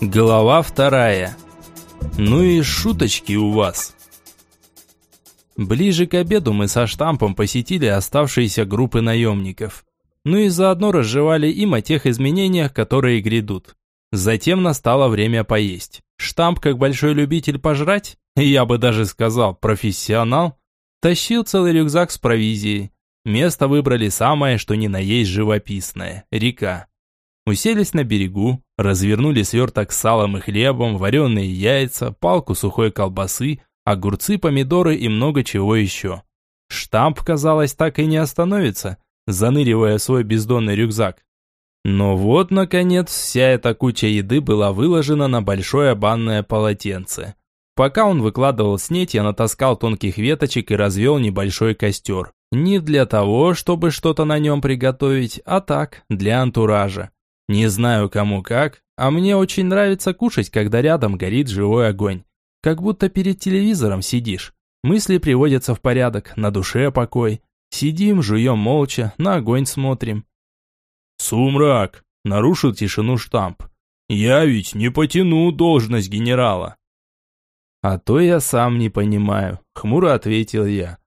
Глава вторая. Ну и шуточки у вас. Ближе к обеду мы со штампом посетили оставшиеся группы наемников. Ну и заодно разжевали им о тех изменениях, которые грядут. Затем настало время поесть. Штамп, как большой любитель пожрать, я бы даже сказал профессионал, тащил целый рюкзак с провизией. Место выбрали самое, что ни на есть живописное – река. Уселись на берегу, развернули сверток с салом и хлебом, вареные яйца, палку сухой колбасы, огурцы, помидоры и много чего еще. Штамп, казалось, так и не остановится, заныривая свой бездонный рюкзак. Но вот, наконец, вся эта куча еды была выложена на большое банное полотенце. Пока он выкладывал снеть, я натаскал тонких веточек и развел небольшой костер. Не для того, чтобы что-то на нем приготовить, а так, для антуража. Не знаю кому как, а мне очень нравится кушать, когда рядом горит живой огонь. Как будто перед телевизором сидишь. Мысли приводятся в порядок, на душе покой. Сидим, жуем молча, на огонь смотрим. «Сумрак!» – нарушил тишину штамп. «Я ведь не потяну должность генерала». «А то я сам не понимаю», – хмуро ответил я.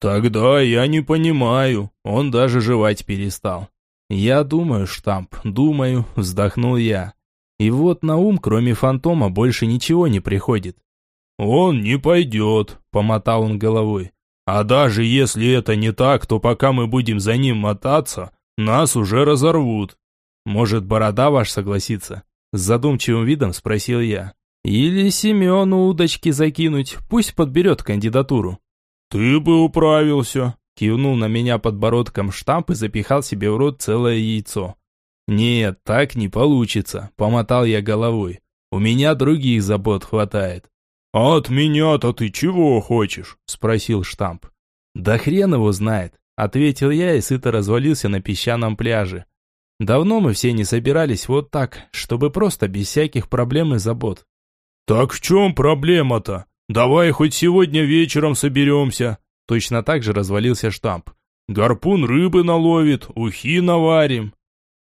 «Тогда я не понимаю». Он даже жевать перестал. «Я думаю, штамп, думаю», – вздохнул я. И вот на ум, кроме фантома, больше ничего не приходит. «Он не пойдет», – помотал он головой. «А даже если это не так, то пока мы будем за ним мотаться, нас уже разорвут». «Может, Борода ваш согласится?» С задумчивым видом спросил я. «Или Семену удочки закинуть, пусть подберет кандидатуру». «Ты бы управился», Кивнул на меня подбородком штамп и запихал себе в рот целое яйцо. «Нет, так не получится», – помотал я головой. «У меня других забот хватает». «А от меня-то ты чего хочешь?» – спросил штамп. «Да хрен его знает», – ответил я и сыто развалился на песчаном пляже. Давно мы все не собирались вот так, чтобы просто без всяких проблем и забот. «Так в чем проблема-то? Давай хоть сегодня вечером соберемся», Точно так же развалился штамп. «Гарпун рыбы наловит, ухи наварим».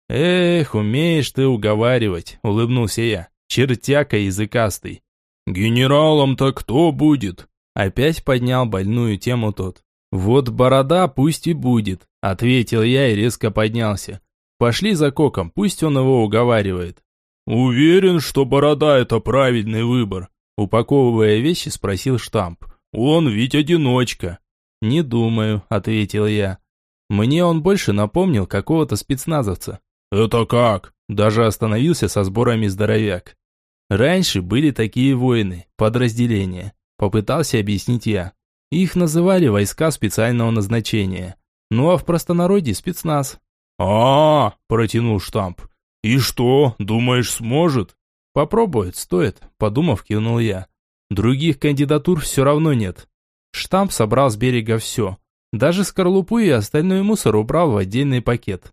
«Эх, умеешь ты уговаривать», — улыбнулся я. «Чертяка языкастый». «Генералом-то кто будет?» Опять поднял больную тему тот. «Вот борода пусть и будет», — ответил я и резко поднялся. «Пошли за коком, пусть он его уговаривает». «Уверен, что борода — это правильный выбор», — упаковывая вещи, спросил штамп. «Он ведь одиночка». «Не думаю», – ответил я. Мне он больше напомнил какого-то спецназовца. «Это как?» Даже остановился со сборами здоровяк. Раньше были такие воины, подразделения. Попытался объяснить я. Их называли войска специального назначения. Ну а в простонародье спецназ. а, -а, -а протянул штамп. «И что, думаешь, сможет?» «Попробует, стоит», – подумав, кивнул я. «Других кандидатур все равно нет. Штамп собрал с берега все. Даже скорлупу и остальной мусор убрал в отдельный пакет.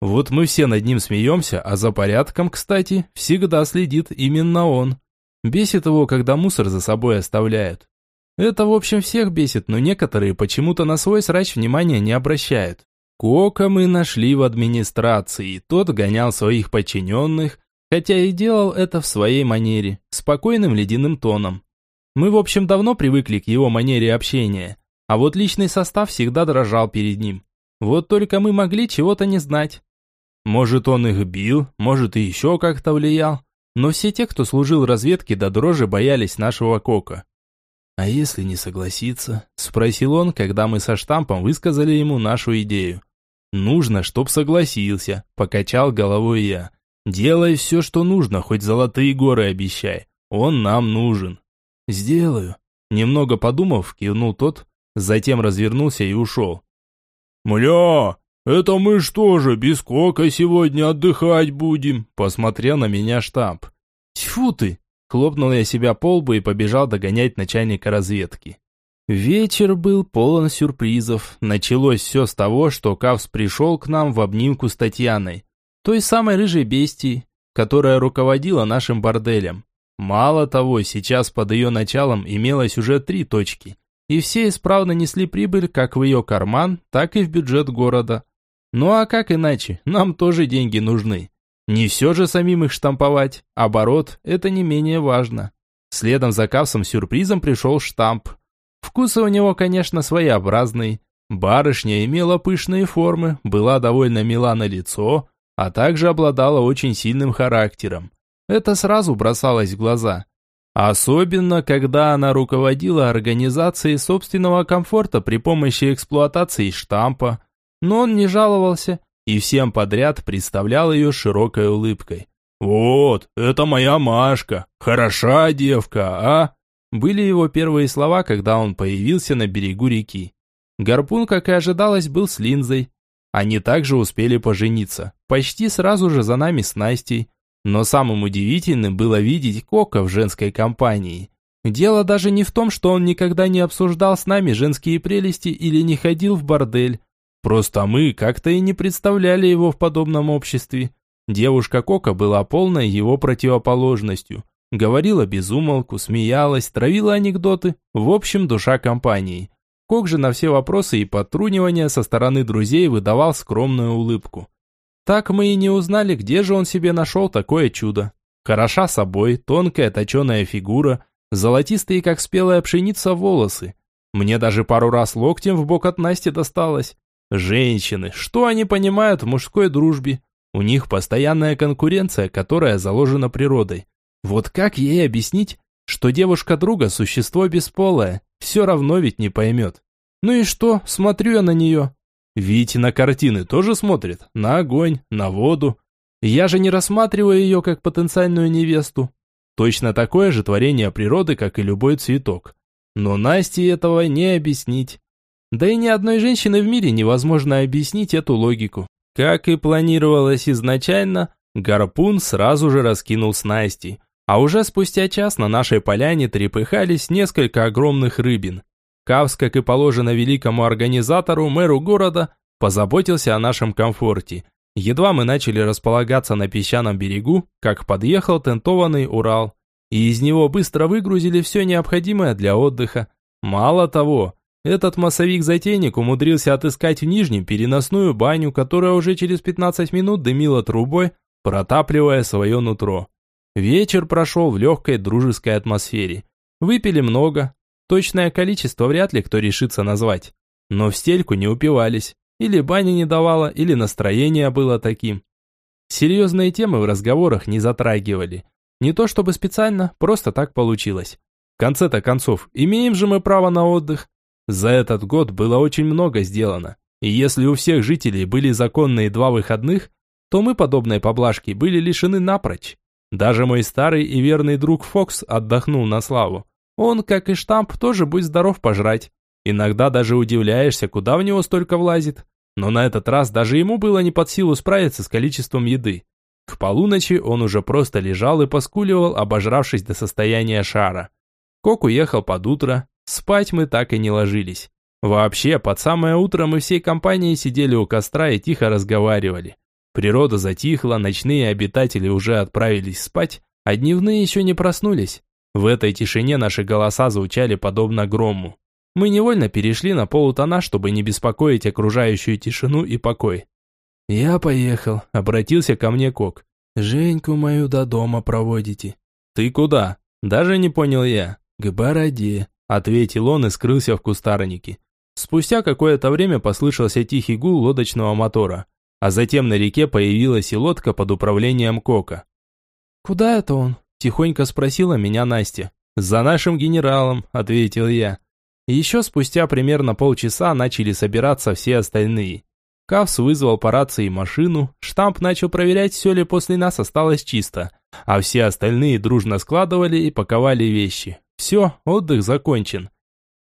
Вот мы все над ним смеемся, а за порядком, кстати, всегда следит именно он. Бесит его, когда мусор за собой оставляют. Это, в общем, всех бесит, но некоторые почему-то на свой срач внимания не обращают. Кока мы нашли в администрации, тот гонял своих подчиненных, хотя и делал это в своей манере, спокойным ледяным тоном. Мы, в общем, давно привыкли к его манере общения, а вот личный состав всегда дрожал перед ним. Вот только мы могли чего-то не знать. Может, он их бил, может, и еще как-то влиял, но все те, кто служил разведке, до дрожи боялись нашего кока. «А если не согласиться?» – спросил он, когда мы со штампом высказали ему нашу идею. «Нужно, чтоб согласился», – покачал головой я. «Делай все, что нужно, хоть золотые горы обещай. Он нам нужен». «Сделаю». Немного подумав, кивнул тот, затем развернулся и ушел. «Мля, это мы что же, без кока сегодня отдыхать будем?» Посмотрел на меня штамп. «Тьфу ты!» Хлопнул я себя по лбу и побежал догонять начальника разведки. Вечер был полон сюрпризов. Началось все с того, что Кавс пришел к нам в обнимку с Татьяной, той самой рыжей бестией, которая руководила нашим борделем. Мало того, сейчас под ее началом имелось уже три точки, и все исправно несли прибыль как в ее карман, так и в бюджет города. Ну а как иначе, нам тоже деньги нужны. Не все же самим их штамповать, оборот – это не менее важно. Следом за кавсом-сюрпризом пришел штамп. Вкусы у него, конечно, своеобразные. Барышня имела пышные формы, была довольно мила на лицо, а также обладала очень сильным характером. Это сразу бросалось в глаза. Особенно, когда она руководила организацией собственного комфорта при помощи эксплуатации штампа. Но он не жаловался и всем подряд представлял ее широкой улыбкой. «Вот, это моя Машка, хороша девка, а?» Были его первые слова, когда он появился на берегу реки. Гарпун, как и ожидалось, был с линзой. Они также успели пожениться, почти сразу же за нами с Настей. Но самым удивительным было видеть Кока в женской компании. Дело даже не в том, что он никогда не обсуждал с нами женские прелести или не ходил в бордель. Просто мы как-то и не представляли его в подобном обществе. Девушка Кока была полной его противоположностью. Говорила без умолку, смеялась, травила анекдоты. В общем, душа компании. Кок же на все вопросы и подтрунивания со стороны друзей выдавал скромную улыбку. Так мы и не узнали, где же он себе нашел такое чудо. Хороша собой, тонкая точеная фигура, золотистые, как спелая пшеница, волосы. Мне даже пару раз локтем в бок от Насти досталось. Женщины, что они понимают в мужской дружбе? У них постоянная конкуренция, которая заложена природой. Вот как ей объяснить, что девушка друга – существо бесполое? Все равно ведь не поймет. Ну и что, смотрю я на нее. Ведь на картины тоже смотрит, на огонь, на воду. Я же не рассматриваю ее как потенциальную невесту. Точно такое же творение природы, как и любой цветок. Но Насте этого не объяснить. Да и ни одной женщины в мире невозможно объяснить эту логику. Как и планировалось изначально, гарпун сразу же раскинул снасти, а уже спустя час на нашей поляне трепыхались несколько огромных рыбин. Кавс, как и положено великому организатору, мэру города, позаботился о нашем комфорте. Едва мы начали располагаться на песчаном берегу, как подъехал тентованный Урал, и из него быстро выгрузили все необходимое для отдыха. Мало того, этот массовик-затейник умудрился отыскать в Нижнем переносную баню, которая уже через 15 минут дымила трубой, протапливая свое нутро. Вечер прошел в легкой дружеской атмосфере. Выпили много, точное количество вряд ли кто решится назвать. Но в стельку не упивались, или баня не давала, или настроение было таким. Серьезные темы в разговорах не затрагивали. Не то чтобы специально, просто так получилось. В конце-то концов, имеем же мы право на отдых. За этот год было очень много сделано, и если у всех жителей были законные два выходных, то мы подобной поблажки были лишены напрочь. Даже мой старый и верный друг Фокс отдохнул на славу. Он, как и штамп, тоже будь здоров пожрать. Иногда даже удивляешься, куда в него столько влазит. Но на этот раз даже ему было не под силу справиться с количеством еды. К полуночи он уже просто лежал и поскуливал, обожравшись до состояния шара. Кок уехал под утро, Спать мы так и не ложились. Вообще, под самое утро мы всей компанией сидели у костра и тихо разговаривали. Природа затихла, ночные обитатели уже отправились спать, а дневные еще не проснулись. В этой тишине наши голоса звучали подобно грому. Мы невольно перешли на полутона, чтобы не беспокоить окружающую тишину и покой. «Я поехал», — обратился ко мне Кок. «Женьку мою до дома проводите». «Ты куда?» Даже не понял я. «К бороде», ответил он и скрылся в кустарнике. Спустя какое-то время послышался тихий гул лодочного мотора, а затем на реке появилась и лодка под управлением Кока. «Куда это он?» – тихонько спросила меня Настя. «За нашим генералом», – ответил я. Еще спустя примерно полчаса начали собираться все остальные. Кавс вызвал по рации машину, штамп начал проверять, все ли после нас осталось чисто, а все остальные дружно складывали и паковали вещи. Все, отдых закончен.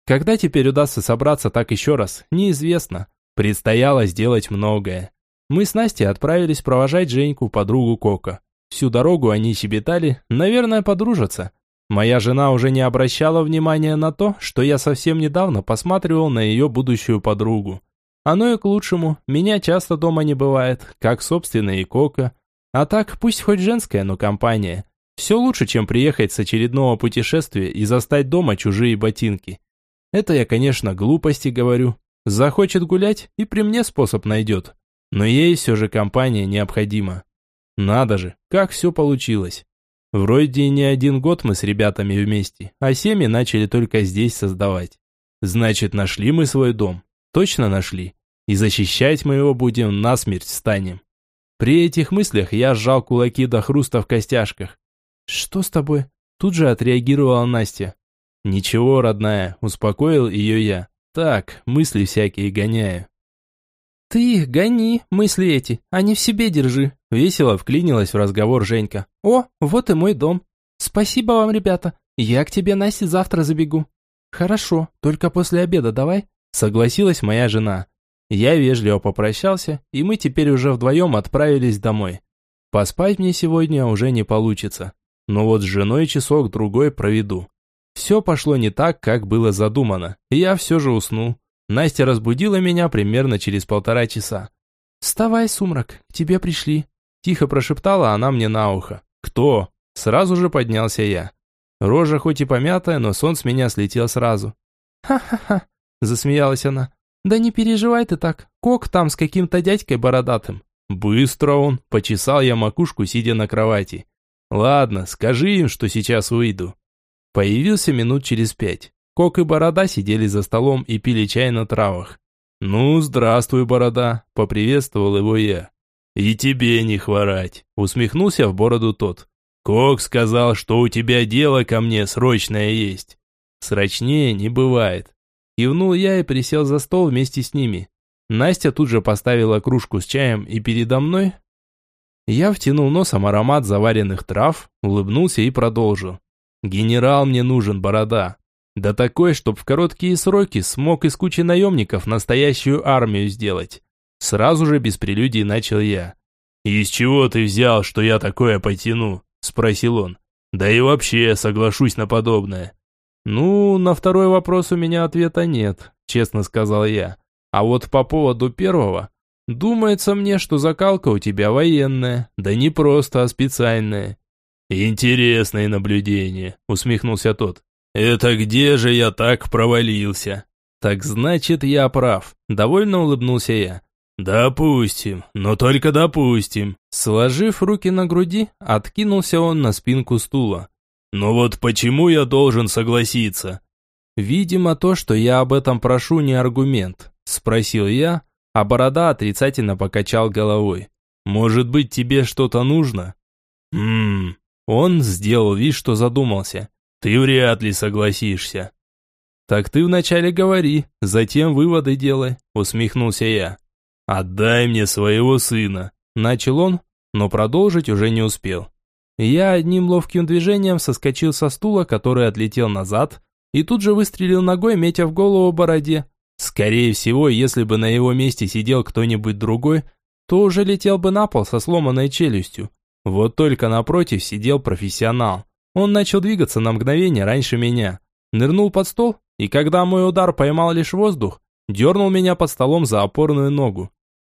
Когда теперь удастся собраться так еще раз, неизвестно. Предстояло сделать многое. Мы с Настей отправились провожать Женьку, подругу Кока. Всю дорогу они щебетали, наверное, подружатся. Моя жена уже не обращала внимания на то, что я совсем недавно посматривал на ее будущую подругу. Оно и к лучшему, меня часто дома не бывает, как собственно и Кока. А так, пусть хоть женская, но компания. Все лучше, чем приехать с очередного путешествия и застать дома чужие ботинки. Это я, конечно, глупости говорю. Захочет гулять и при мне способ найдет. Но ей все же компания необходима. Надо же, как все получилось. Вроде не один год мы с ребятами вместе, а семьи начали только здесь создавать. Значит, нашли мы свой дом. Точно нашли. И защищать мы его будем насмерть станем. При этих мыслях я сжал кулаки до хруста в костяшках. «Что с тобой?» Тут же отреагировала Настя. «Ничего, родная», успокоил ее я. «Так, мысли всякие гоняю». «Ты их гони, мысли эти, а не в себе держи», – весело вклинилась в разговор Женька. «О, вот и мой дом. Спасибо вам, ребята. Я к тебе, Настя, завтра забегу». «Хорошо, только после обеда давай», – согласилась моя жена. Я вежливо попрощался, и мы теперь уже вдвоем отправились домой. Поспать мне сегодня уже не получится, но вот с женой часок-другой проведу. Все пошло не так, как было задумано, и я все же уснул. Настя разбудила меня примерно через полтора часа. «Вставай, сумрак, к тебе пришли», – тихо прошептала она мне на ухо. «Кто?» Сразу же поднялся я. Рожа хоть и помятая, но сон с меня слетел сразу. «Ха-ха-ха», – засмеялась она. «Да не переживай ты так, Кок там с каким-то дядькой бородатым». «Быстро он», – почесал я макушку, сидя на кровати. «Ладно, скажи им, что сейчас выйду». Появился минут через пять. Кок и Борода сидели за столом и пили чай на травах. «Ну, здравствуй, Борода», – поприветствовал его я. «И тебе не хворать», – усмехнулся в бороду тот. «Кок сказал, что у тебя дело ко мне срочное есть». «Срочнее не бывает». Кивнул я и присел за стол вместе с ними. Настя тут же поставила кружку с чаем и передо мной. Я втянул носом аромат заваренных трав, улыбнулся и продолжил. «Генерал мне нужен, Борода. Да такой, чтоб в короткие сроки смог из кучи наемников настоящую армию сделать. Сразу же без прелюдий начал я. «Из чего ты взял, что я такое потяну?» – спросил он. «Да и вообще соглашусь на подобное». «Ну, на второй вопрос у меня ответа нет», – честно сказал я. «А вот по поводу первого, думается мне, что закалка у тебя военная, да не просто, а специальная». «Интересное наблюдение», – усмехнулся тот. «Это где же я так провалился?» «Так значит, я прав», – довольно улыбнулся я. «Допустим, но только допустим». Сложив руки на груди, откинулся он на спинку стула. «Но вот почему я должен согласиться?» «Видимо, то, что я об этом прошу, не аргумент», – спросил я, а Борода отрицательно покачал головой. «Может быть, тебе что-то нужно?» «Ммм...» Он сделал вид, что задумался. Ты вряд ли согласишься. Так ты вначале говори, затем выводы делай, усмехнулся я. Отдай мне своего сына, начал он, но продолжить уже не успел. Я одним ловким движением соскочил со стула, который отлетел назад, и тут же выстрелил ногой, метя в голову бороде. Скорее всего, если бы на его месте сидел кто-нибудь другой, то уже летел бы на пол со сломанной челюстью. Вот только напротив сидел профессионал. Он начал двигаться на мгновение раньше меня. Нырнул под стол, и когда мой удар поймал лишь воздух, дернул меня под столом за опорную ногу.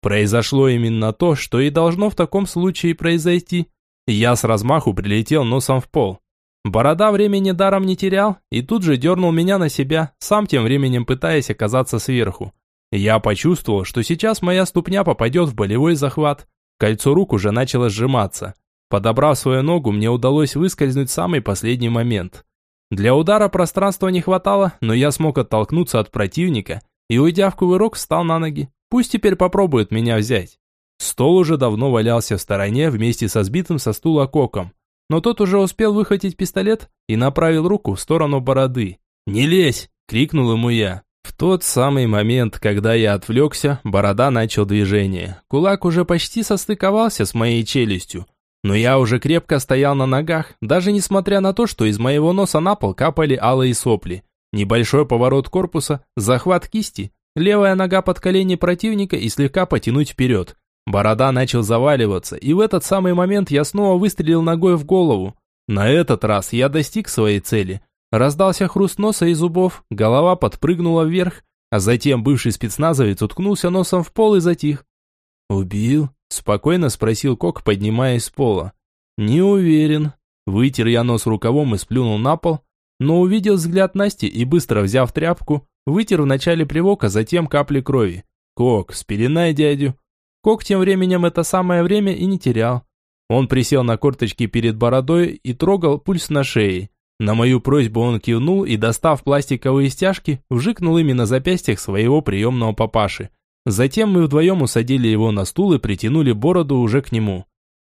Произошло именно то, что и должно в таком случае произойти. Я с размаху прилетел носом в пол. Борода времени даром не терял и тут же дернул меня на себя, сам тем временем пытаясь оказаться сверху. Я почувствовал, что сейчас моя ступня попадет в болевой захват. Кольцо рук уже начало сжиматься. Подобрав свою ногу, мне удалось выскользнуть в самый последний момент. Для удара пространства не хватало, но я смог оттолкнуться от противника и, уйдя в кувырок, встал на ноги. Пусть теперь попробует меня взять. Стол уже давно валялся в стороне вместе со сбитым со стула коком, но тот уже успел выхватить пистолет и направил руку в сторону бороды. «Не лезь!» – крикнул ему я. В тот самый момент, когда я отвлекся, борода начал движение. Кулак уже почти состыковался с моей челюстью, но я уже крепко стоял на ногах, даже несмотря на то, что из моего носа на пол капали алые сопли. Небольшой поворот корпуса, захват кисти, левая нога под колени противника и слегка потянуть вперед. Борода начал заваливаться, и в этот самый момент я снова выстрелил ногой в голову. На этот раз я достиг своей цели. Раздался хруст носа и зубов, голова подпрыгнула вверх, а затем бывший спецназовец уткнулся носом в пол и затих. «Убил?» Спокойно спросил Кок, поднимаясь с пола. Не уверен. Вытер я нос рукавом и сплюнул на пол, но увидел взгляд Насти и быстро взяв тряпку, вытер в начале плевок, а затем капли крови. Кок, спеленай дядю. Кок тем временем это самое время и не терял. Он присел на корточки перед бородой и трогал пульс на шее. На мою просьбу он кивнул и, достав пластиковые стяжки, вжикнул ими на запястьях своего приемного папаши. Затем мы вдвоем усадили его на стул и притянули бороду уже к нему.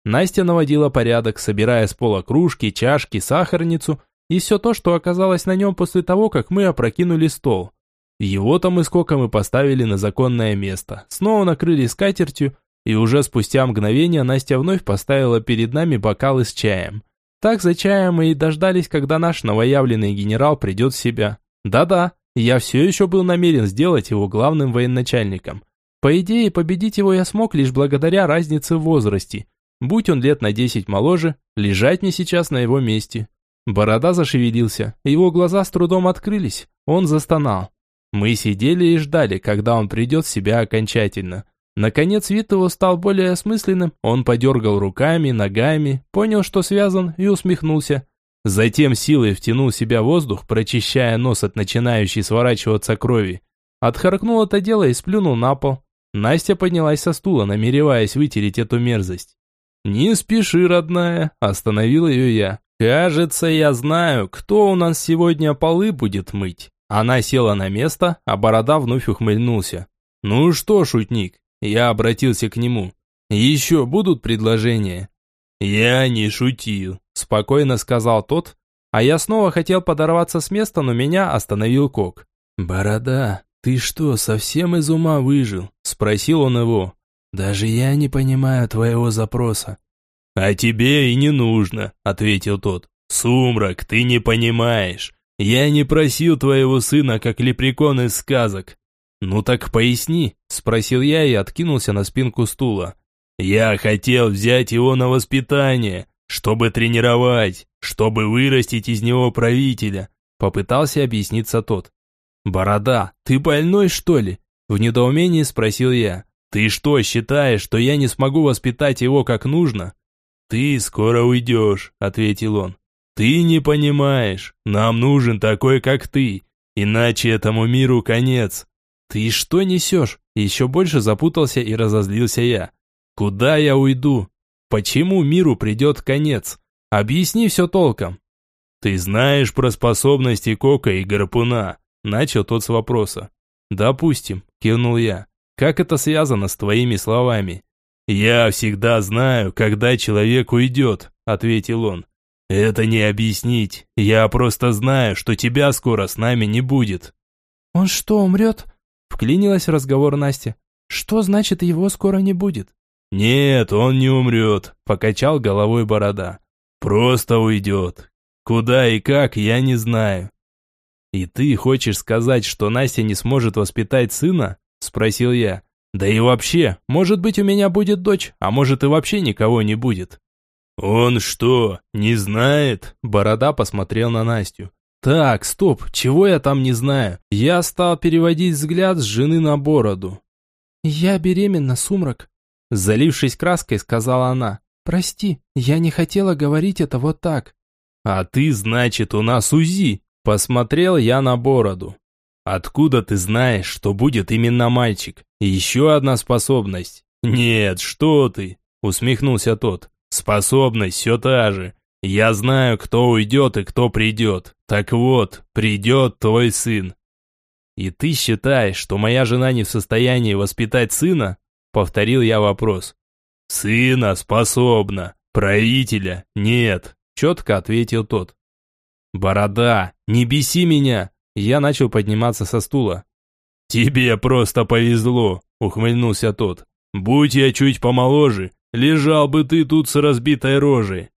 Настя наводила порядок, собирая с пола кружки, чашки, сахарницу и все то, что оказалось на нем после того, как мы опрокинули стол. Его-то мы сколько мы поставили на законное место, снова накрыли скатертью, и уже спустя мгновение Настя вновь поставила перед нами бокалы с чаем. Так за чаем мы и дождались, когда наш новоявленный генерал придет в себя. Да-да, я все еще был намерен сделать его главным военачальником. По идее, победить его я смог лишь благодаря разнице в возрасте. Будь он лет на десять моложе, лежать мне сейчас на его месте. Борода зашевелился, его глаза с трудом открылись, он застонал. Мы сидели и ждали, когда он придет в себя окончательно. Наконец вид его стал более осмысленным, он подергал руками, ногами, понял, что связан и усмехнулся. Затем силой втянул в себя воздух, прочищая нос от начинающей сворачиваться крови. Отхаркнул это дело и сплюнул на пол. Настя поднялась со стула, намереваясь вытереть эту мерзость. «Не спеши, родная», – остановил ее я. «Кажется, я знаю, кто у нас сегодня полы будет мыть». Она села на место, а борода вновь ухмыльнулся. «Ну что, шутник, я обратился к нему. «Еще будут предложения?» «Я не шутил», – спокойно сказал тот, а я снова хотел подорваться с места, но меня остановил Кок. «Борода, ты что, совсем из ума выжил?» – спросил он его. «Даже я не понимаю твоего запроса». «А тебе и не нужно», – ответил тот. «Сумрак, ты не понимаешь. Я не просил твоего сына, как лепрекон из сказок. «Ну так поясни», – спросил я и откинулся на спинку стула. «Я хотел взять его на воспитание, чтобы тренировать, чтобы вырастить из него правителя», – попытался объясниться тот. «Борода, ты больной, что ли?» – в недоумении спросил я. «Ты что, считаешь, что я не смогу воспитать его как нужно?» «Ты скоро уйдешь», – ответил он. «Ты не понимаешь, нам нужен такой, как ты, иначе этому миру конец. «Ты что несешь?» Еще больше запутался и разозлился я. «Куда я уйду? Почему миру придет конец? Объясни все толком». «Ты знаешь про способности Кока и Гарпуна?» Начал тот с вопроса. «Допустим», кивнул я. «Как это связано с твоими словами?» «Я всегда знаю, когда человек уйдет», ответил он. «Это не объяснить. Я просто знаю, что тебя скоро с нами не будет». «Он что, умрет?» Вклинилась в разговор Настя. «Что значит, его скоро не будет?» «Нет, он не умрет», – покачал головой борода. «Просто уйдет. Куда и как, я не знаю». «И ты хочешь сказать, что Настя не сможет воспитать сына?» – спросил я. «Да и вообще, может быть, у меня будет дочь, а может и вообще никого не будет». «Он что, не знает?» Борода посмотрел на Настю. Так, стоп, чего я там не знаю? Я стал переводить взгляд с жены на бороду. Я беременна, Сумрак. Залившись краской, сказала она. Прости, я не хотела говорить это вот так. А ты, значит, у нас УЗИ. Посмотрел я на бороду. Откуда ты знаешь, что будет именно мальчик? Еще одна способность. Нет, что ты? Усмехнулся тот. Способность все та же. Я знаю, кто уйдет и кто придет. Так вот, придет твой сын. И ты считаешь, что моя жена не в состоянии воспитать сына? Повторил я вопрос. Сына способна, правителя нет, четко ответил тот. Борода, не беси меня. Я начал подниматься со стула. Тебе просто повезло, ухмыльнулся тот. Будь я чуть помоложе, лежал бы ты тут с разбитой рожей.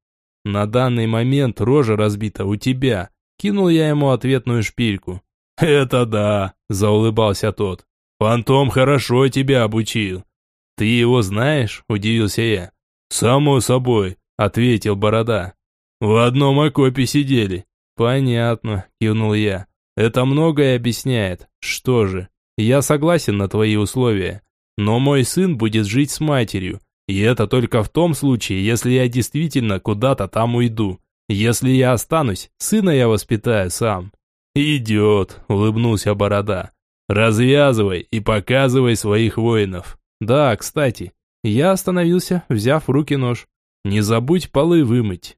На данный момент рожа разбита у тебя. Кинул я ему ответную шпильку. Это да, заулыбался тот. Фантом хорошо тебя обучил. Ты его знаешь? Удивился я. Само собой, ответил Борода. В одном окопе сидели. Понятно, кивнул я. Это многое объясняет. Что же, я согласен на твои условия. Но мой сын будет жить с матерью, и это только в том случае, если я действительно куда-то там уйду. Если я останусь, сына я воспитаю сам». «Идет», — улыбнулся Борода. «Развязывай и показывай своих воинов». «Да, кстати». Я остановился, взяв в руки нож. Не забудь полы вымыть.